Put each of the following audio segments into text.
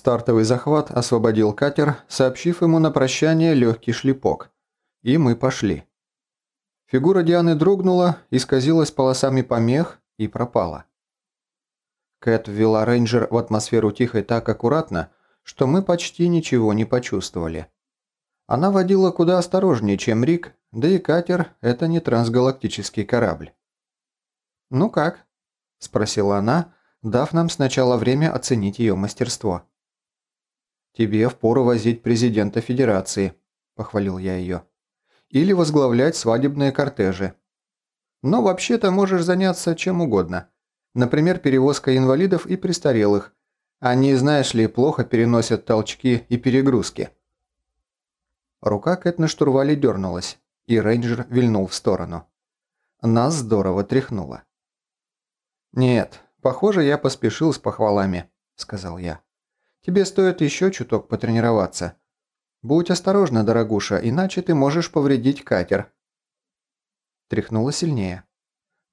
Стартовый захват освободил катер, сообщив ему на прощание легкий шлепок. И мы пошли. Фигура Дианы дрогнула, исказилась полосами помех и пропала. Кэт ввела рейнджер в атмосферу тихой так аккуратно, что мы почти ничего не почувствовали. Она водила куда осторожнее, чем Рик, да и катер – это не трансгалактический корабль. «Ну как?» – спросила она, дав нам сначала время оценить ее мастерство. «Тебе впору возить президента Федерации», – похвалил я ее. «Или возглавлять свадебные кортежи. Но вообще-то можешь заняться чем угодно. Например, перевозкой инвалидов и престарелых. Они, знаешь ли, плохо переносят толчки и перегрузки». Рука Кэт на штурвале дернулась, и рейнджер вильнул в сторону. Нас здорово тряхнуло. «Нет, похоже, я поспешил с похвалами», – сказал я. «Тебе стоит еще чуток потренироваться. Будь осторожна, дорогуша, иначе ты можешь повредить катер». Тряхнула сильнее.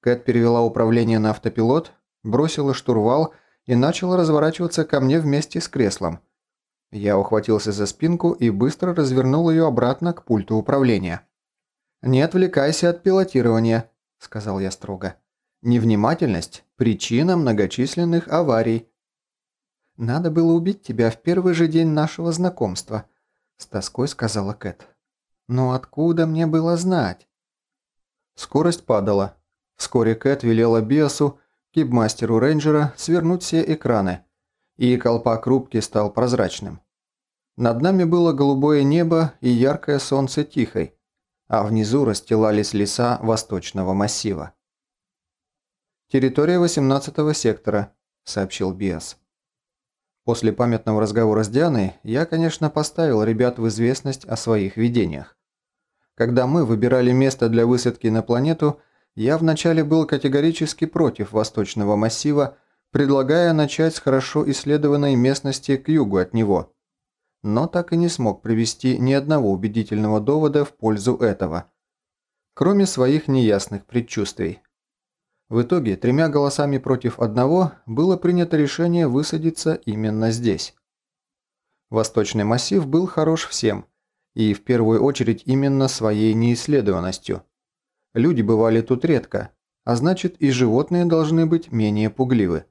Кэт перевела управление на автопилот, бросила штурвал и начала разворачиваться ко мне вместе с креслом – я ухватился за спинку и быстро развернул ее обратно к пульту управления. «Не отвлекайся от пилотирования», – сказал я строго. «Невнимательность – причина многочисленных аварий». «Надо было убить тебя в первый же день нашего знакомства», – с тоской сказала Кэт. «Но откуда мне было знать?» Скорость падала. Вскоре Кэт велела Биосу, кибмастеру рейнджера, свернуть все экраны – и колпак рубки стал прозрачным. Над нами было голубое небо и яркое солнце тихой, а внизу расстилались леса восточного массива. «Территория 18-го сектора», – сообщил Биас. После памятного разговора с Дианой я, конечно, поставил ребят в известность о своих видениях. Когда мы выбирали место для высадки на планету, я вначале был категорически против восточного массива, предлагая начать с хорошо исследованной местности к югу от него. Но так и не смог привести ни одного убедительного довода в пользу этого, кроме своих неясных предчувствий. В итоге, тремя голосами против одного, было принято решение высадиться именно здесь. Восточный массив был хорош всем, и в первую очередь именно своей неисследованностью. Люди бывали тут редко, а значит и животные должны быть менее пугливы.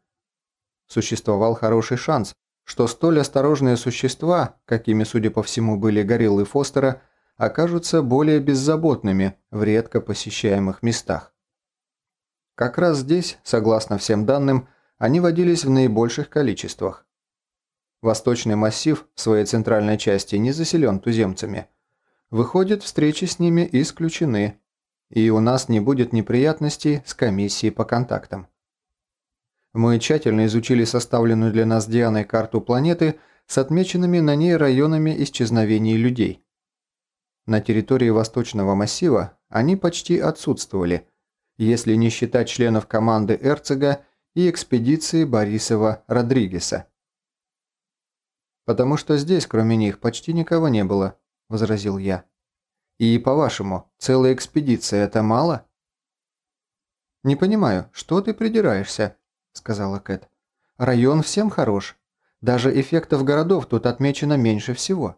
Существовал хороший шанс, что столь осторожные существа, какими, судя по всему, были гориллы Фостера, окажутся более беззаботными в редко посещаемых местах. Как раз здесь, согласно всем данным, они водились в наибольших количествах. Восточный массив в своей центральной части не заселен туземцами. Выходит, встречи с ними исключены, и у нас не будет неприятностей с комиссией по контактам. Мы тщательно изучили составленную для нас Дианой карту планеты с отмеченными на ней районами исчезновений людей. На территории Восточного массива они почти отсутствовали, если не считать членов команды Эрцега и экспедиции Борисова-Родригеса. «Потому что здесь, кроме них, почти никого не было», – возразил я. «И, по-вашему, целая экспедиция – это мало?» «Не понимаю, что ты придираешься?» сказала Кэт. «Район всем хорош. Даже эффектов городов тут отмечено меньше всего.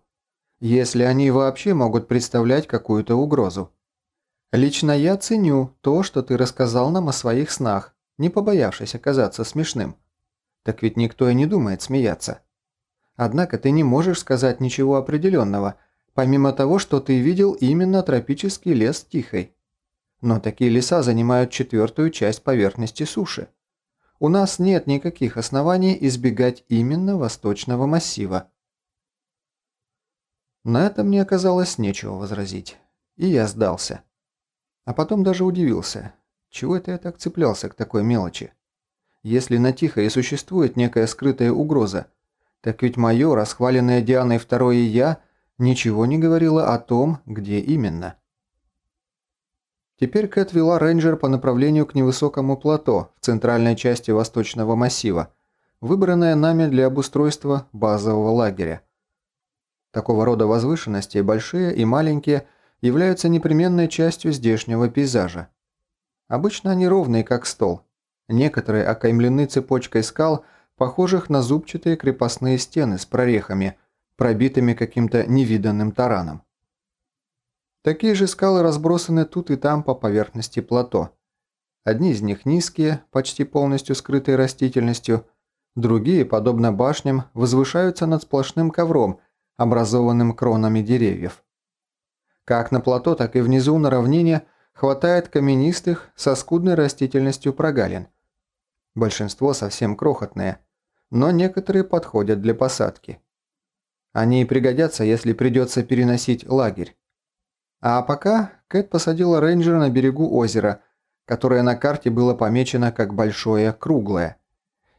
Если они вообще могут представлять какую-то угрозу. Лично я ценю то, что ты рассказал нам о своих снах, не побоявшись оказаться смешным. Так ведь никто и не думает смеяться. Однако ты не можешь сказать ничего определенного, помимо того, что ты видел именно тропический лес Тихой. Но такие леса занимают четвертую часть поверхности суши у нас нет никаких оснований избегать именно восточного массива. На это мне оказалось нечего возразить, и я сдался. А потом даже удивился, чего это я так цеплялся к такой мелочи. Если на Тихо и существует некая скрытая угроза, так ведь мое, расхваленное Дианой второе «я», ничего не говорило о том, где именно. Теперь Кэт вела рейнджер по направлению к невысокому плато в центральной части восточного массива, выбранное нами для обустройства базового лагеря. Такого рода возвышенности, большие и маленькие, являются непременной частью здешнего пейзажа. Обычно они ровные, как стол. Некоторые окаймлены цепочкой скал, похожих на зубчатые крепостные стены с прорехами, пробитыми каким-то невиданным тараном. Такие же скалы разбросаны тут и там по поверхности плато. Одни из них низкие, почти полностью скрытые растительностью, другие, подобно башням, возвышаются над сплошным ковром, образованным кронами деревьев. Как на плато, так и внизу на равнине хватает каменистых со скудной растительностью прогалин. Большинство совсем крохотные, но некоторые подходят для посадки. Они пригодятся, если придется переносить лагерь. А пока Кэт посадила рейнджера на берегу озера, которое на карте было помечено как большое круглое.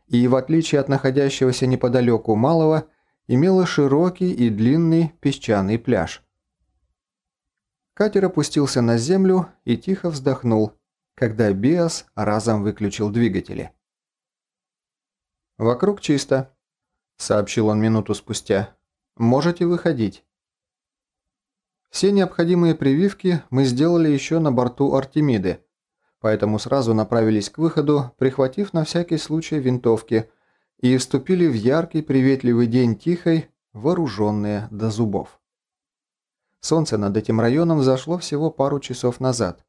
И в отличие от находящегося неподалеку малого, имело широкий и длинный песчаный пляж. Катер опустился на землю и тихо вздохнул, когда Биас разом выключил двигатели. «Вокруг чисто», – сообщил он минуту спустя. «Можете выходить». Все необходимые прививки мы сделали еще на борту Артемиды, поэтому сразу направились к выходу, прихватив на всякий случай винтовки, и вступили в яркий приветливый день тихой, вооруженные до зубов. Солнце над этим районом взошло всего пару часов назад.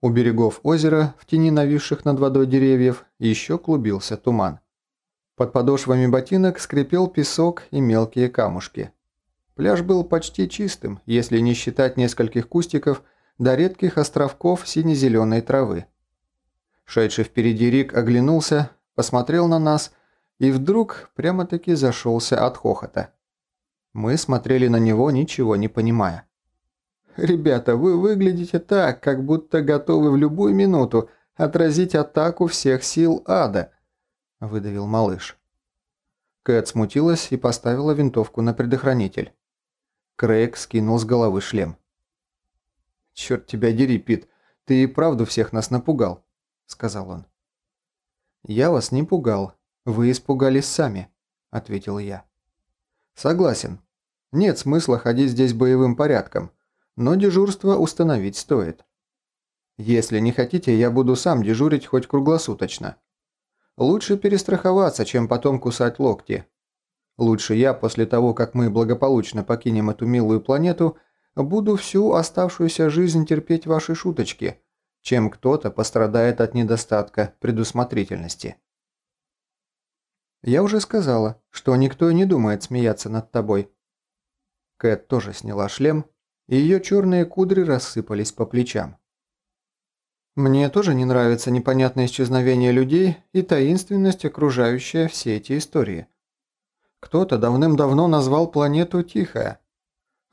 У берегов озера, в тени нависших над водой деревьев, еще клубился туман. Под подошвами ботинок скрипел песок и мелкие камушки – Пляж был почти чистым, если не считать нескольких кустиков до редких островков сине-зеленой травы. Шедший впереди Рик оглянулся, посмотрел на нас и вдруг прямо-таки зашелся от хохота. Мы смотрели на него, ничего не понимая. «Ребята, вы выглядите так, как будто готовы в любую минуту отразить атаку всех сил ада», – выдавил малыш. Кэт смутилась и поставила винтовку на предохранитель. Крейг скинул с головы шлем. «Черт тебя дери, Пит, ты и правду всех нас напугал», – сказал он. «Я вас не пугал, вы испугались сами», – ответил я. «Согласен. Нет смысла ходить здесь боевым порядком, но дежурство установить стоит. Если не хотите, я буду сам дежурить хоть круглосуточно. Лучше перестраховаться, чем потом кусать локти, Лучше я, после того, как мы благополучно покинем эту милую планету, буду всю оставшуюся жизнь терпеть ваши шуточки, чем кто-то пострадает от недостатка предусмотрительности. Я уже сказала, что никто не думает смеяться над тобой. Кэт тоже сняла шлем, и ее черные кудри рассыпались по плечам. Мне тоже не нравится непонятное исчезновение людей и таинственность, окружающая все эти истории. Кто-то давным-давно назвал планету Тихая.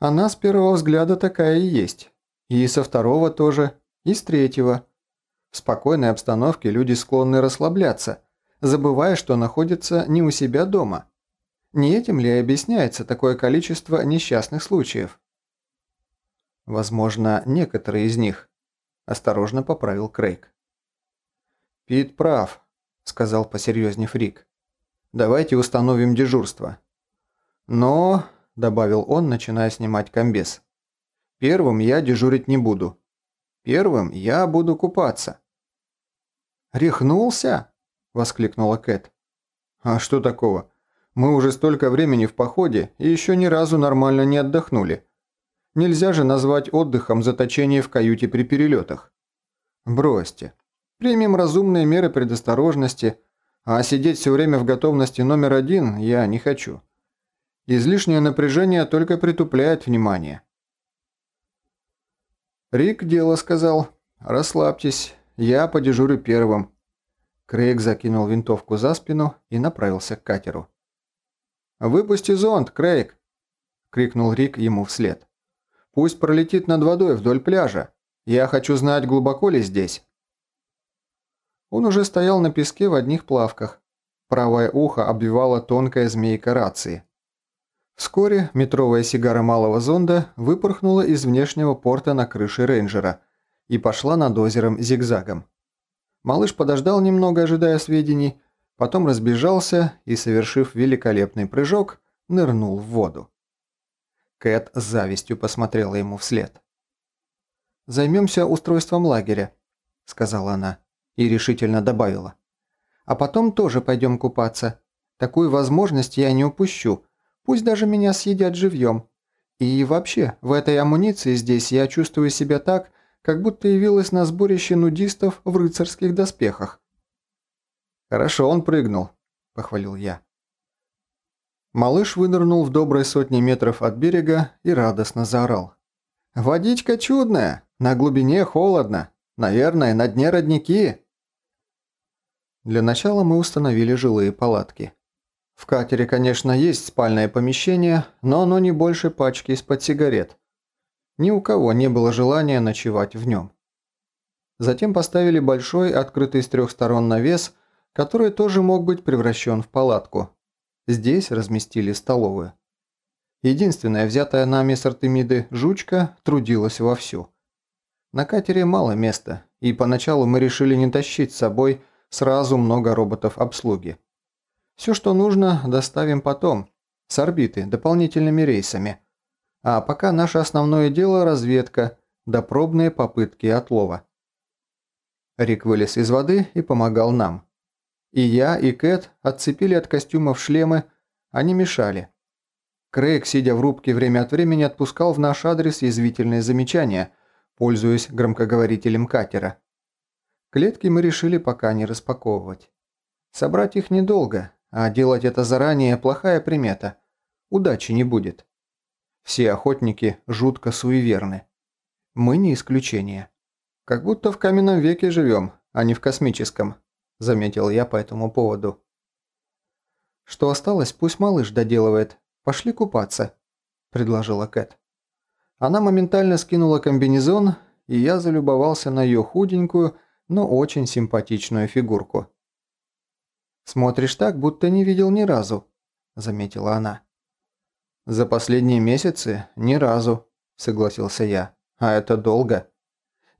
Она с первого взгляда такая и есть. И со второго тоже, и с третьего. В спокойной обстановке люди склонны расслабляться, забывая, что находятся не у себя дома. Не этим ли объясняется такое количество несчастных случаев? Возможно, некоторые из них. Осторожно поправил Крейг. «Пит прав», – сказал посерьезнев Рик. Давайте установим дежурство. Но, добавил он, начиная снимать комбез, первым я дежурить не буду. Первым я буду купаться. «Рехнулся?» – воскликнула Кэт. «А что такого? Мы уже столько времени в походе и еще ни разу нормально не отдохнули. Нельзя же назвать отдыхом заточение в каюте при перелетах. Бросьте. Примем разумные меры предосторожности, а сидеть все время в готовности номер один я не хочу. Излишнее напряжение только притупляет внимание. Рик дело сказал. «Расслабьтесь, я подежурю первым». Крейг закинул винтовку за спину и направился к катеру. «Выпусти зонт, Крейг!» – крикнул Рик ему вслед. «Пусть пролетит над водой вдоль пляжа. Я хочу знать, глубоко ли здесь». Он уже стоял на песке в одних плавках. Правое ухо обвивала тонкая змейка рации. Вскоре метровая сигара малого зонда выпорхнула из внешнего порта на крыше рейнджера и пошла над озером зигзагом. Малыш подождал немного, ожидая сведений, потом разбежался и, совершив великолепный прыжок, нырнул в воду. Кэт с завистью посмотрела ему вслед. «Займемся устройством лагеря», – сказала она и решительно добавила. «А потом тоже пойдем купаться. Такую возможность я не упущу. Пусть даже меня съедят живьем. И вообще, в этой амуниции здесь я чувствую себя так, как будто явилась на сборище нудистов в рыцарских доспехах. «Хорошо он прыгнул», – похвалил я. Малыш вынырнул в доброй сотни метров от берега и радостно заорал. «Водичка чудная! На глубине холодно! Наверное, на дне родники!» Для начала мы установили жилые палатки. В катере, конечно, есть спальное помещение, но оно не больше пачки из-под сигарет. Ни у кого не было желания ночевать в нем. Затем поставили большой, открытый с трех сторон навес, который тоже мог быть превращен в палатку. Здесь разместили столовую. Единственная взятая нами с Артемиды жучка трудилась вовсю. На катере мало места, и поначалу мы решили не тащить с собой сразу много роботов обслуги. Все, что нужно, доставим потом, с орбиты, дополнительными рейсами. А пока наше основное дело – разведка, да пробные попытки отлова. Рик вылез из воды и помогал нам. И я, и Кэт отцепили от костюмов шлемы, они мешали. Крейг, сидя в рубке, время от времени отпускал в наш адрес язвительные замечания, пользуясь громкоговорителем катера. Клетки мы решили пока не распаковывать. Собрать их недолго, а делать это заранее – плохая примета. Удачи не будет. Все охотники жутко суеверны. Мы не исключение. Как будто в каменном веке живем, а не в космическом, заметил я по этому поводу. Что осталось, пусть малыш доделывает. Пошли купаться, предложила Кэт. Она моментально скинула комбинезон, и я залюбовался на ее худенькую, но очень симпатичную фигурку. «Смотришь так, будто не видел ни разу», – заметила она. «За последние месяцы ни разу», – согласился я. «А это долго.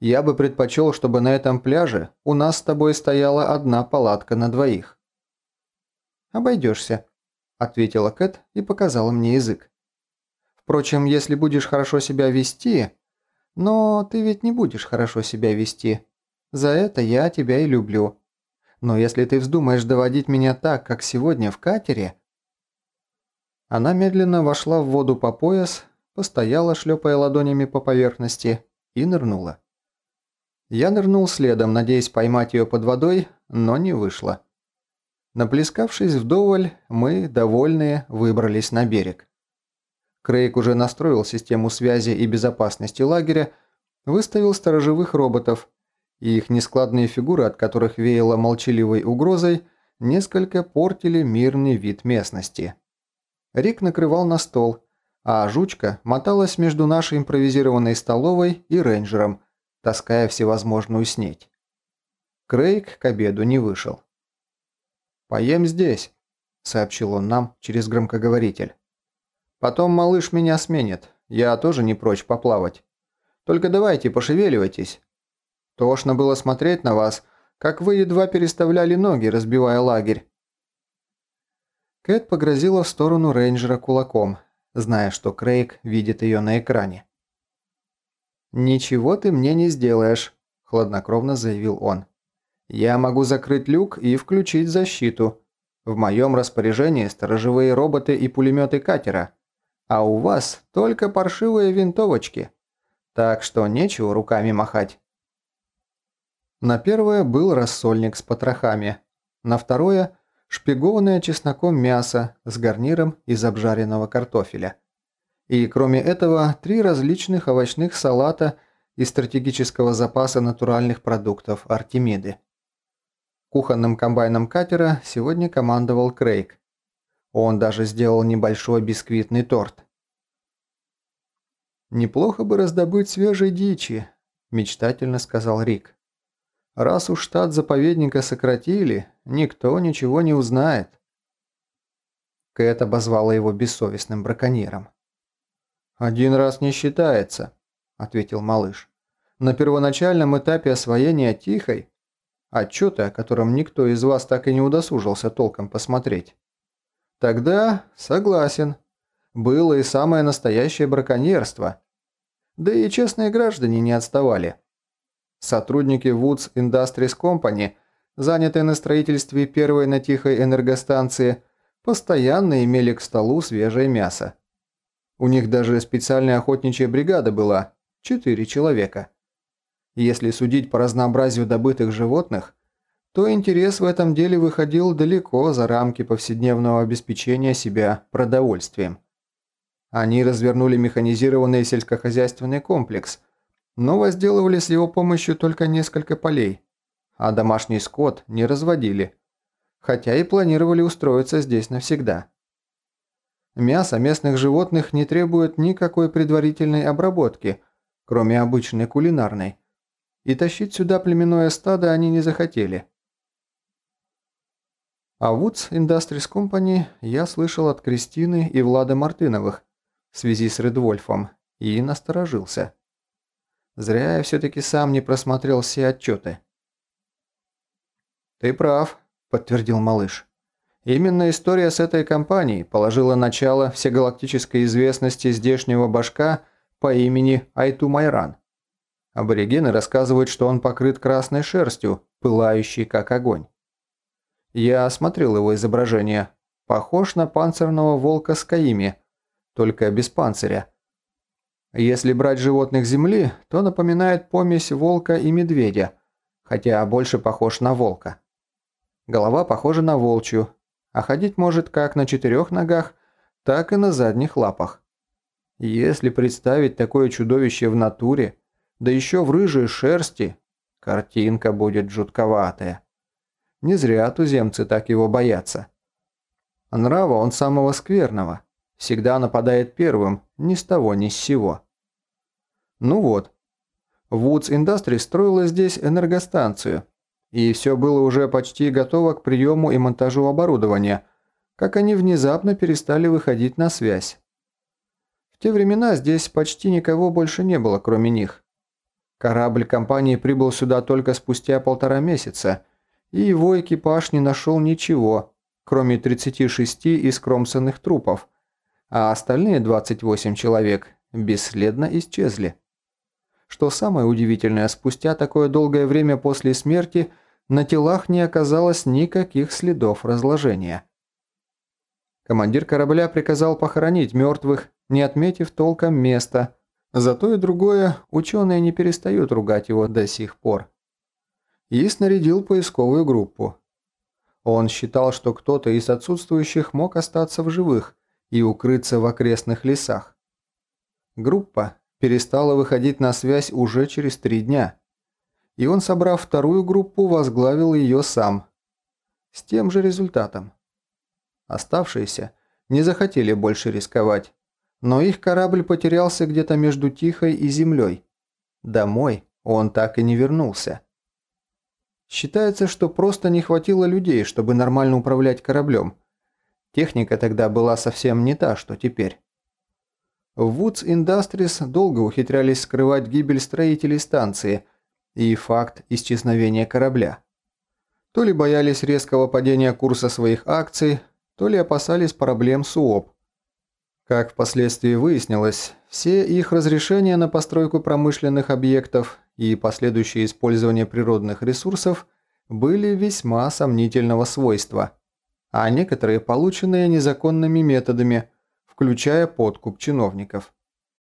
Я бы предпочел, чтобы на этом пляже у нас с тобой стояла одна палатка на двоих». «Обойдешься», – ответила Кэт и показала мне язык. «Впрочем, если будешь хорошо себя вести...» «Но ты ведь не будешь хорошо себя вести. За это я тебя и люблю. Но если ты вздумаешь доводить меня так, как сегодня в катере...» Она медленно вошла в воду по пояс, постояла, шлепая ладонями по поверхности, и нырнула. Я нырнул следом, надеясь поймать ее под водой, но не вышло. Наплескавшись вдоволь, мы, довольные, выбрались на берег. Крейг уже настроил систему связи и безопасности лагеря, выставил сторожевых роботов, и их нескладные фигуры, от которых веяло молчаливой угрозой, несколько портили мирный вид местности. Рик накрывал на стол, а жучка моталась между нашей импровизированной столовой и рейнджером, таская всевозможную снеть. Крейг к обеду не вышел. «Поем здесь», – сообщил он нам через громкоговоритель. «Потом малыш меня сменит, я тоже не прочь поплавать. Только давайте пошевеливайтесь, Тошно было смотреть на вас, как вы едва переставляли ноги, разбивая лагерь». Кэт погрозила в сторону рейнджера кулаком, зная, что Крейг видит ее на экране. «Ничего ты мне не сделаешь», – хладнокровно заявил он. «Я могу закрыть люк и включить защиту. В моем распоряжении сторожевые роботы и пулеметы катера, а у вас только паршивые винтовочки. Так что нечего руками махать». На первое был рассольник с потрохами, на второе – шпигованное чесноком мясо с гарниром из обжаренного картофеля. И кроме этого, три различных овощных салата из стратегического запаса натуральных продуктов Артемиды. Кухонным комбайном катера сегодня командовал Крейг. Он даже сделал небольшой бисквитный торт. «Неплохо бы раздобыть свежей дичи», – мечтательно сказал Рик. Раз уж штат заповедника сократили, никто ничего не узнает. Кэт обозвала его бессовестным браконьером. «Один раз не считается», – ответил малыш. «На первоначальном этапе освоения Тихой, отчеты о котором никто из вас так и не удосужился толком посмотреть. Тогда согласен. Было и самое настоящее браконьерство. Да и честные граждане не отставали. Сотрудники Woods Industries Company, занятые на строительстве первой на Тихой энергостанции, постоянно имели к столу свежее мясо. У них даже специальная охотничья бригада была, четыре человека. Если судить по разнообразию добытых животных, то интерес в этом деле выходил далеко за рамки повседневного обеспечения себя продовольствием. Они развернули механизированный сельскохозяйственный комплекс, но возделывали с его помощью только несколько полей, а домашний скот не разводили, хотя и планировали устроиться здесь навсегда. Мясо местных животных не требует никакой предварительной обработки, кроме обычной кулинарной, и тащить сюда племенное стадо они не захотели. А Woods Industries Company я слышал от Кристины и Влада Мартыновых в связи с Редвольфом и насторожился. Зря я все-таки сам не просмотрел все отчеты. «Ты прав», – подтвердил малыш. «Именно история с этой компанией положила начало всегалактической известности здешнего башка по имени Айту Майран. Аборигены рассказывают, что он покрыт красной шерстью, пылающей как огонь. Я осмотрел его изображение. Похож на панцирного волка с Каими, только без панциря. Если брать животных Земли, то напоминает помесь волка и медведя, хотя больше похож на волка. Голова похожа на волчью, а ходить может как на четырех ногах, так и на задних лапах. Если представить такое чудовище в натуре, да еще в рыжей шерсти, картинка будет жутковатая. Не зря туземцы так его боятся. Нрава он самого скверного. Всегда нападает первым, ни с того ни с сего. Ну вот. Woods Industries строила здесь энергостанцию, и все было уже почти готово к приему и монтажу оборудования, как они внезапно перестали выходить на связь. В те времена здесь почти никого больше не было, кроме них. Корабль компании прибыл сюда только спустя полтора месяца – и его экипаж не нашел ничего, кроме 36 искромсанных трупов, а остальные 28 человек бесследно исчезли. Что самое удивительное, спустя такое долгое время после смерти на телах не оказалось никаких следов разложения. Командир корабля приказал похоронить мертвых, не отметив толком места. Зато и другое, ученые не перестают ругать его до сих пор и снарядил поисковую группу. Он считал, что кто-то из отсутствующих мог остаться в живых и укрыться в окрестных лесах. Группа перестала выходить на связь уже через три дня, и он, собрав вторую группу, возглавил ее сам. С тем же результатом. Оставшиеся не захотели больше рисковать, но их корабль потерялся где-то между Тихой и Землей. Домой он так и не вернулся. Считается, что просто не хватило людей, чтобы нормально управлять кораблем. Техника тогда была совсем не та, что теперь. В Woods Industries долго ухитрялись скрывать гибель строителей станции и факт исчезновения корабля. То ли боялись резкого падения курса своих акций, то ли опасались проблем с УОП. Как впоследствии выяснилось, все их разрешения на постройку промышленных объектов и последующее использование природных ресурсов были весьма сомнительного свойства, а некоторые полученные незаконными методами, включая подкуп чиновников.